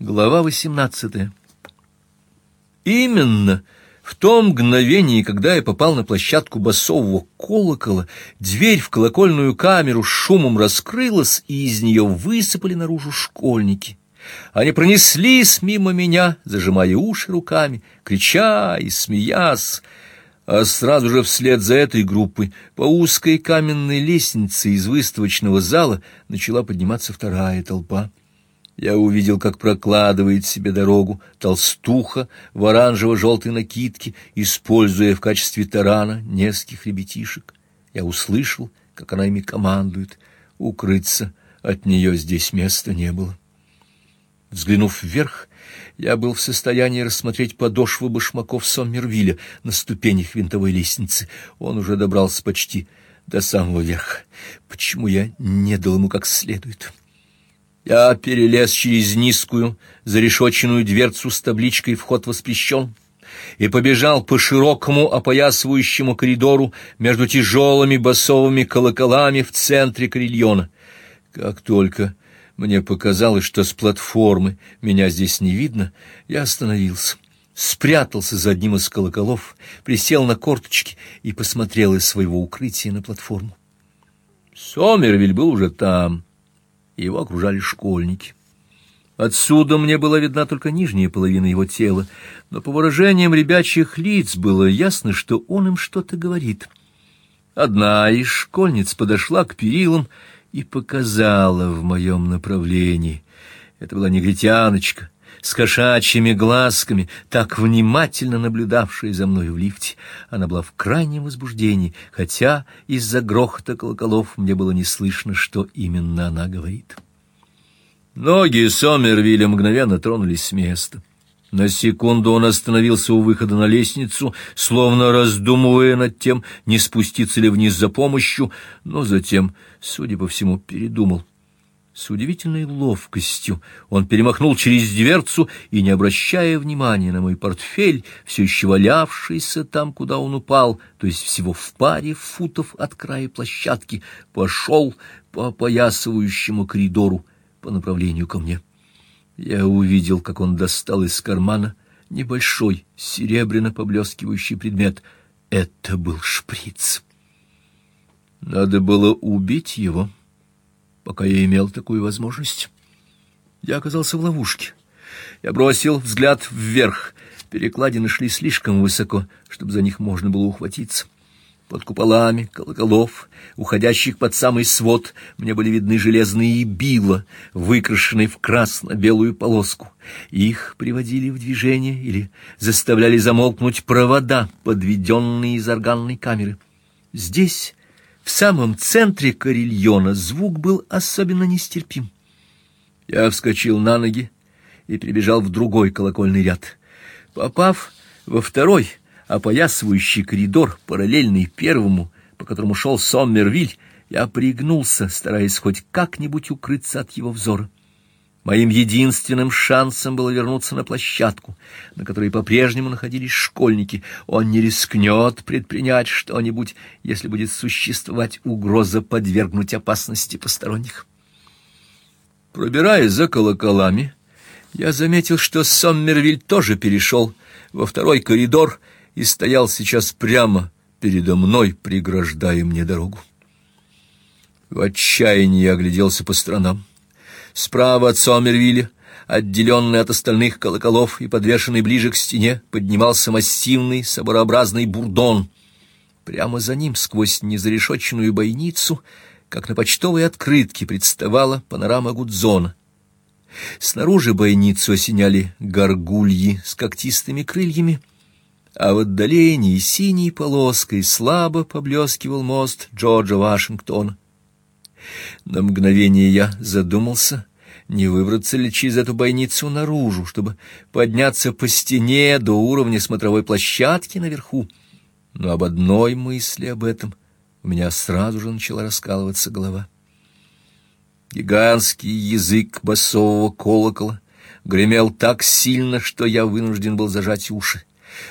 Глава 18. Именно в том мгновении, когда я попал на площадку басового колокола, дверь в колокольную камеру шумом раскрылась, и из нее высыпали наружу школьники. Они пронеслись мимо меня, зажимая уши руками, крича и смеясь, а сразу же вслед за этой группой по узкой каменной лестнице из выставочного зала начала подниматься вторая толпа. Я увидел, как прокладывает себе дорогу толстуха в оранжево-желтой накидке, используя в качестве тарана нескольких ребятишек. Я услышал, как она ими командует. Укрыться от нее здесь места не было. Взглянув вверх, я был в состоянии рассмотреть подошвы башмаков Соммервилля на ступенях винтовой лестницы. Он уже добрался почти до самого верха. Почему я не дал ему как следует? Я перелез через низкую зарешоченную дверцу с табличкой «Вход воспрещен» и побежал по широкому опоясывающему коридору между тяжелыми басовыми колоколами в центре карельона. Как только мне показалось, что с платформы меня здесь не видно, я остановился, спрятался за одним из колоколов, присел на корточки и посмотрел из своего укрытия на платформу. Сомервиль был уже там и его окружали школьники. Отсюда мне была видна только нижняя половина его тела, но по выражениям ребячьих лиц было ясно, что он им что-то говорит. Одна из школьниц подошла к перилам и показала в моем направлении. Это была негритяночка с кошачьими глазками, так внимательно наблюдавшая за мной в лифте. Она была в крайнем возбуждении, хотя из-за грохота колоколов мне было не слышно, что именно она говорит. Ноги Сомервилля мгновенно тронулись с места. На секунду он остановился у выхода на лестницу, словно раздумывая над тем, не спуститься ли вниз за помощью, но затем, судя по всему, передумал. С удивительной ловкостью он перемахнул через дверцу и, не обращая внимания на мой портфель, все еще валявшийся там, куда он упал, то есть всего в паре футов от края площадки, пошел по опоясывающему коридору по направлению ко мне. Я увидел, как он достал из кармана небольшой серебряно поблескивающий предмет. Это был шприц. Надо было убить его пока я имел такую возможность. Я оказался в ловушке. Я бросил взгляд вверх. Перекладины шли слишком высоко, чтобы за них можно было ухватиться. Под куполами колоколов, уходящих под самый свод, мне были видны железные била, выкрашенные в красно-белую полоску. Их приводили в движение или заставляли замолкнуть провода, подведенные из органной камеры. Здесь в самом центре карельона звук был особенно нестерпим. Я вскочил на ноги и прибежал в другой колокольный ряд. Попав во второй опоясывающий коридор, параллельный первому, по которому шел Соммервиль, я пригнулся, стараясь хоть как-нибудь укрыться от его взора. Моим единственным шансом было вернуться на площадку, на которой по-прежнему находились школьники. Он не рискнет предпринять что-нибудь, если будет существовать угроза подвергнуть опасности посторонних. Пробираясь за колоколами, я заметил, что Соммервиль тоже перешел во второй коридор и стоял сейчас прямо передо мной, преграждая мне дорогу. В отчаянии я огляделся по сторонам. Справа от Сомервилля, отделенный от остальных колоколов и подвешенный ближе к стене, поднимался массивный соборообразный бурдон. Прямо за ним, сквозь незарешоченную бойницу, как на почтовой открытке, представала панорама Гудзона. Снаружи бойницу осеняли горгульи с когтистыми крыльями, а в отдалении синей полоской слабо поблескивал мост Джорджа Вашингтона. На мгновение я задумался, не выбраться ли через эту бойницу наружу, чтобы подняться по стене до уровня смотровой площадки наверху. Но об одной мысли об этом у меня сразу же начала раскалываться голова. Гигантский язык басового колокола гремел так сильно, что я вынужден был зажать уши.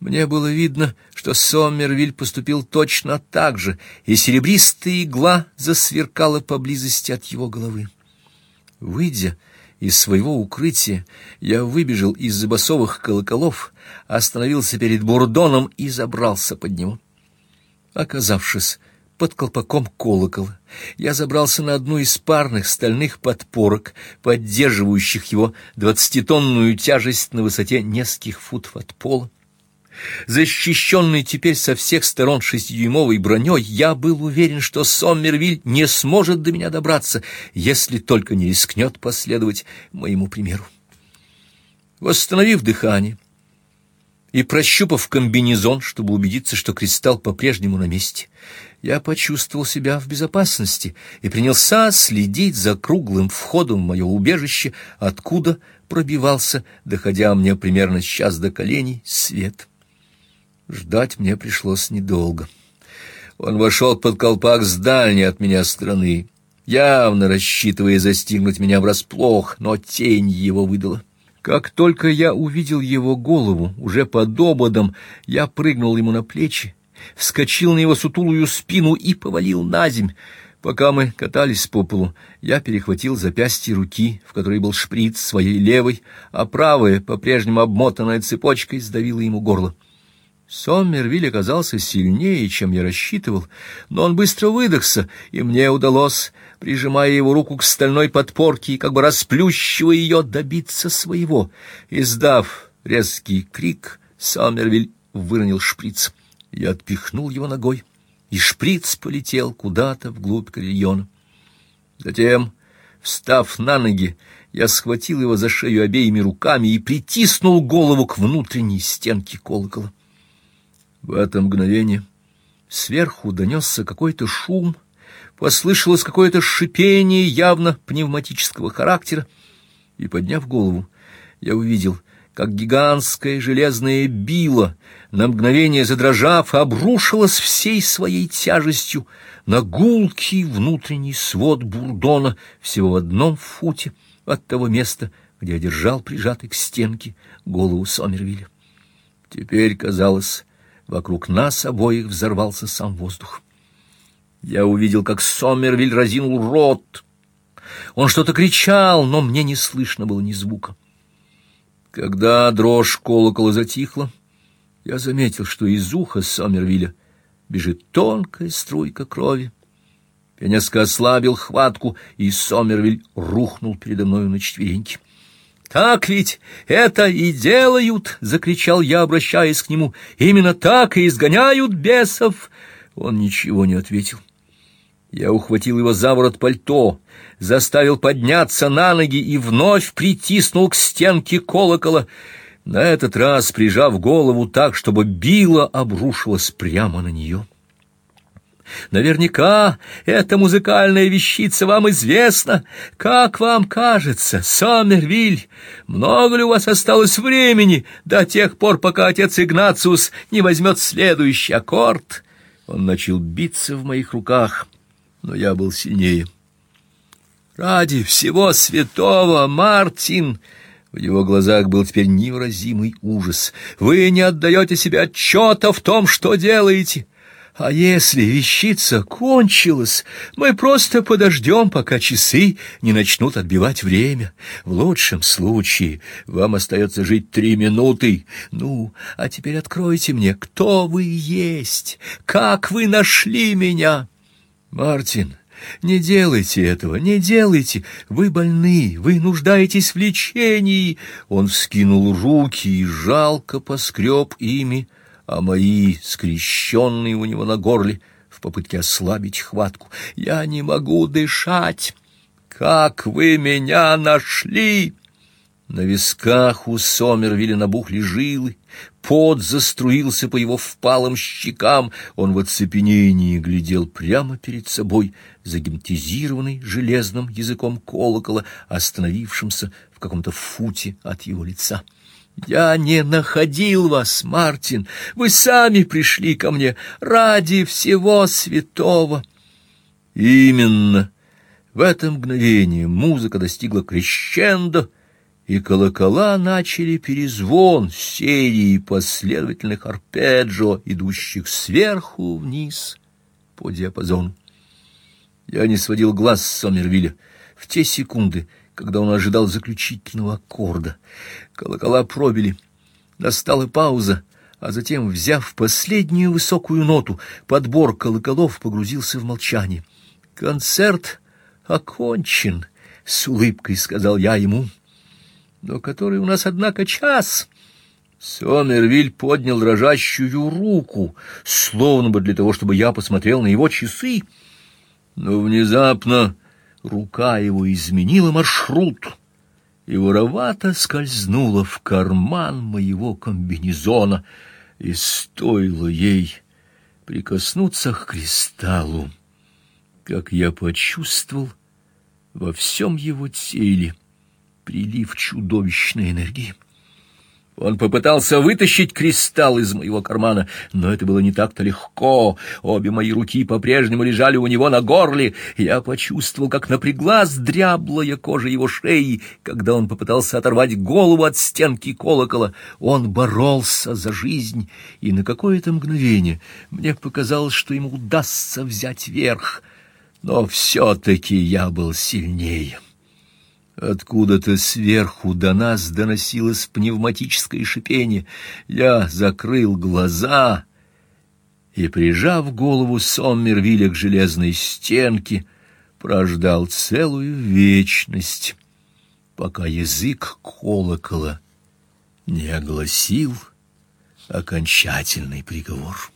Мне было видно, что Соммервиль поступил точно так же, и серебристая игла засверкала поблизости от его головы. Выйдя Из своего укрытия я выбежал из-за басовых колоколов, остановился перед бурдоном и забрался под него. Оказавшись под колпаком колокола, я забрался на одну из парных стальных подпорок, поддерживающих его двадцатитонную тяжесть на высоте нескольких футов от пола. Защищенный теперь со всех сторон шестидюймовой броней, я был уверен, что Соммервиль не сможет до меня добраться, если только не рискнет последовать моему примеру. Восстановив дыхание и прощупав комбинезон, чтобы убедиться, что кристалл по-прежнему на месте, я почувствовал себя в безопасности и принялся следить за круглым входом в мое убежище, откуда пробивался, доходя мне примерно час до коленей, свет. Ждать мне пришлось недолго. Он вошел под колпак с дальней от меня стороны, явно рассчитывая застигнуть меня врасплох, но тень его выдала. Как только я увидел его голову, уже под ободом, я прыгнул ему на плечи, вскочил на его сутулую спину и повалил на земь. Пока мы катались по полу, я перехватил запястье руки, в которой был шприц своей левой, а правая, по-прежнему обмотанная цепочкой, сдавила ему горло. Соммервиль оказался сильнее, чем я рассчитывал, но он быстро выдохся, и мне удалось, прижимая его руку к стальной подпорке и как бы расплющивая ее, добиться своего. Издав резкий крик, Соммервиль выронил шприц. Я отпихнул его ногой, и шприц полетел куда-то вглубь карьона. Затем, встав на ноги, я схватил его за шею обеими руками и притиснул голову к внутренней стенке колокола. В это мгновение сверху донесся какой-то шум, послышалось какое-то шипение явно пневматического характера, и, подняв голову, я увидел, как гигантская железная била, на мгновение задрожав, обрушилась всей своей тяжестью на гулкий внутренний свод бурдона всего в одном футе от того места, где я держал прижатый к стенке голову Сомервилля. Теперь казалось, Вокруг нас обоих взорвался сам воздух. Я увидел, как Сомервиль разинул рот. Он что-то кричал, но мне не слышно было ни звука. Когда дрожь колокола затихла, я заметил, что из уха Сомервиля бежит тонкая струйка крови. Я несколько ослабил хватку, и Сомервиль рухнул передо мною на четвереньки. Так ведь это и делают, закричал я, обращаясь к нему. Именно так и изгоняют бесов. Он ничего не ответил. Я ухватил его за ворот пальто, заставил подняться на ноги и вновь притиснул к стенке колокола. На этот раз прижав голову так, чтобы било обрушилось прямо на нее. Наверняка эта музыкальная вещица вам известна. Как вам кажется, Сомервиль, много ли у вас осталось времени до тех пор, пока отец Игнациус не возьмет следующий аккорд? Он начал биться в моих руках, но я был сильнее. Ради всего святого, Мартин, в его глазах был теперь невыразимый ужас. Вы не отдаете себе отчета в том, что делаете. А если вещица кончилась, мы просто подождем, пока часы не начнут отбивать время. В лучшем случае вам остается жить три минуты. Ну, а теперь откройте мне, кто вы есть, как вы нашли меня. Мартин, не делайте этого, не делайте. Вы больны, вы нуждаетесь в лечении. Он вскинул руки и жалко поскреб ими а мои, скрещенные у него на горле, в попытке ослабить хватку. «Я не могу дышать! Как вы меня нашли!» На висках у Сомервилля набухли жилы, пот заструился по его впалым щекам, он в оцепенении глядел прямо перед собой, загипнотизированный железным языком колокола, остановившимся в каком-то футе от его лица. Я не находил вас, Мартин. Вы сами пришли ко мне ради всего святого. Именно. В это мгновение музыка достигла крещендо, и колокола начали перезвон серии последовательных арпеджио, идущих сверху вниз по диапазону. Я не сводил глаз с Сомервилля. В те секунды, когда он ожидал заключительного аккорда. Колокола пробили. Настала пауза, а затем, взяв последнюю высокую ноту, подбор колоколов погрузился в молчание. «Концерт окончен», — с улыбкой сказал я ему. «Но который у нас, однако, час». Сомервиль поднял дрожащую руку, словно бы для того, чтобы я посмотрел на его часы. Но внезапно рука его изменила маршрут и воровато скользнула в карман моего комбинезона, и стоило ей прикоснуться к кристаллу, как я почувствовал во всем его теле прилив чудовищной энергии. Он попытался вытащить кристалл из моего кармана, но это было не так-то легко. Обе мои руки по-прежнему лежали у него на горле. Я почувствовал, как напряглась дряблая кожа его шеи, когда он попытался оторвать голову от стенки колокола. Он боролся за жизнь, и на какое-то мгновение мне показалось, что ему удастся взять верх. Но все-таки я был сильнее. Откуда-то сверху до нас доносилось пневматическое шипение. Я закрыл глаза и, прижав голову Соммервилля к железной стенке, прождал целую вечность, пока язык колокола не огласил окончательный приговор.